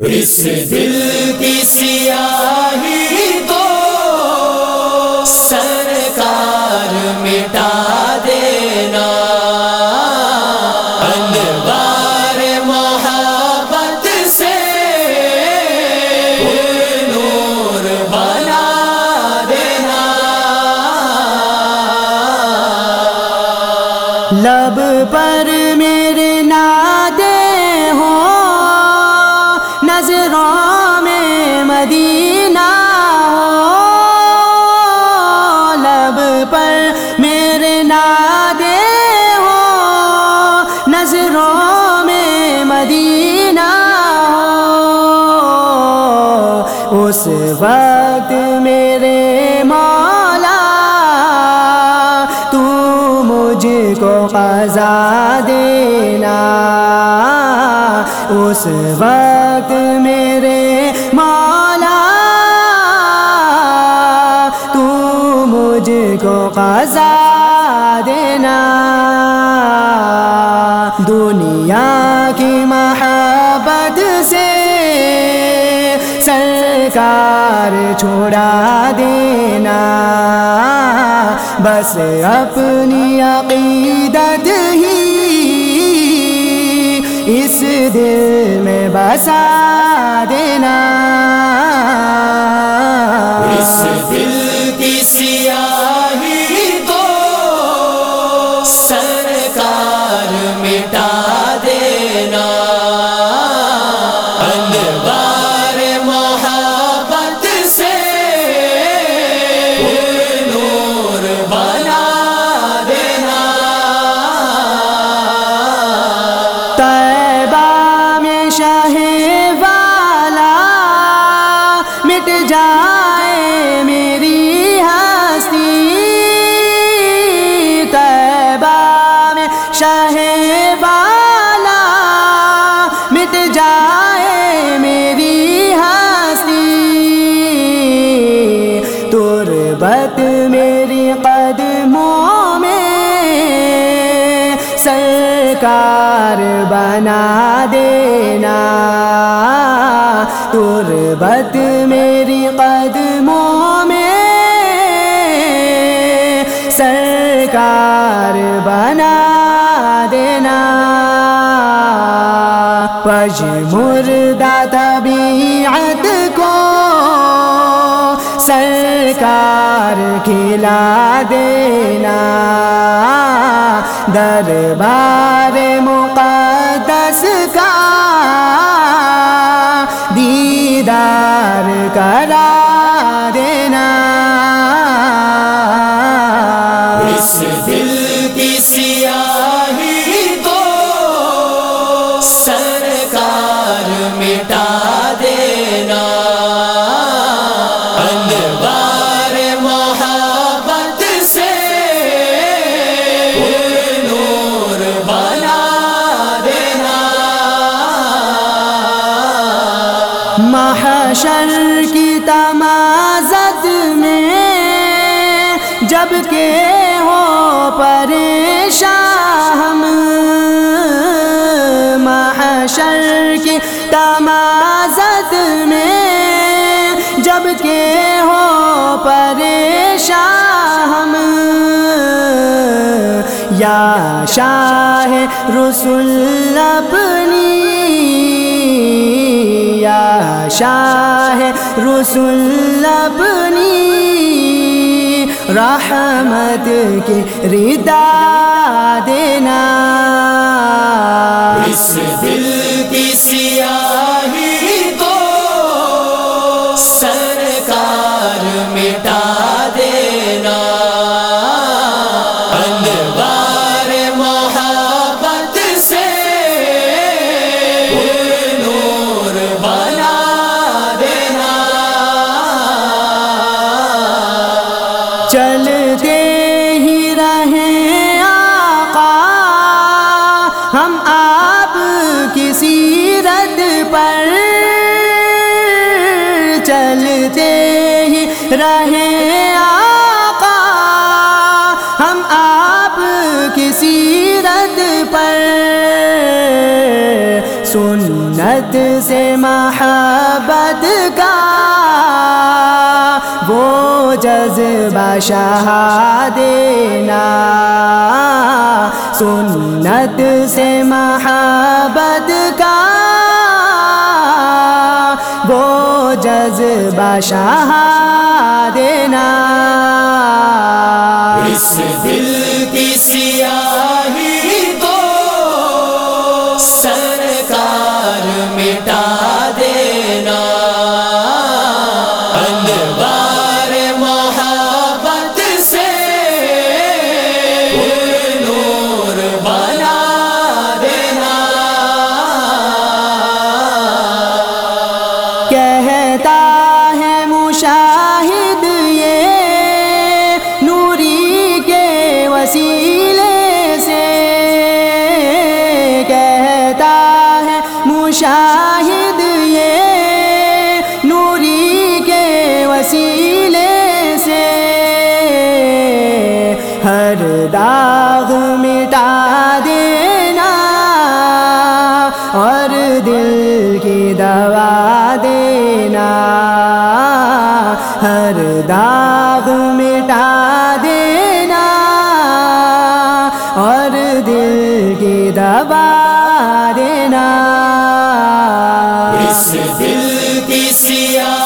اس دل کی سیاہی تو سرکار مٹا دینا۔ انوار محبت سے نور بنا دینا۔ لب پر میرے نادے ہو نظروں میں مدینہ ہو۔ لب پر میرے نادے ہو۔ نظروں میں مدینہ ہو۔ اس وقت میرے مولا، تو مجھ کو قضا دینا۔ اس وقت میرے مولا، تو مجھ کو قضا دینا۔ دنیا کی محبت سے سرکار چھوڑا دینا۔ بس اپنی عقیدت ہی اس دل میں بسا دینا۔ اس دل شاہ والا مٹ جائے میری ہستی تربت میری قدموں میں سرکار بنا دینا۔ تربت میری قدموں میں سرکار بنا دینا۔ پج مردہ طبیعت کو سرکار کھلا دینا۔ دربار مقدس کا دیدار کرا۔ دینا۔ انوار محبت سے نور بنا دینا۔ محشر کی تمازت میں جبکہ ہو پریشان ہم۔ محشر کی تمازت میں جبکہ ہو پریشان ہم۔ یا شاہ رسول اپنی، یا شاہ رسول اپنی رحمت کی ردا دینا۔ اس دل کی سیاہی تو سرکار مٹا دینا۔ انوار محبت سے نور بنا دینا۔ چلتے چلتے ہی رہیں آقا۔ ہم آپ کی سیرت پر سنت سنت سے محبت کا وہ جذبہ شہا دینا۔ سنت سے محبت جذبہ دینا اس دل کسی وسیلے سے کہتا ہے، مشاہد یہ نوری کے وسیلے سے ہر داغ مٹا دینا اور دل کی دوا دینا، ہر داغ مٹا See ya.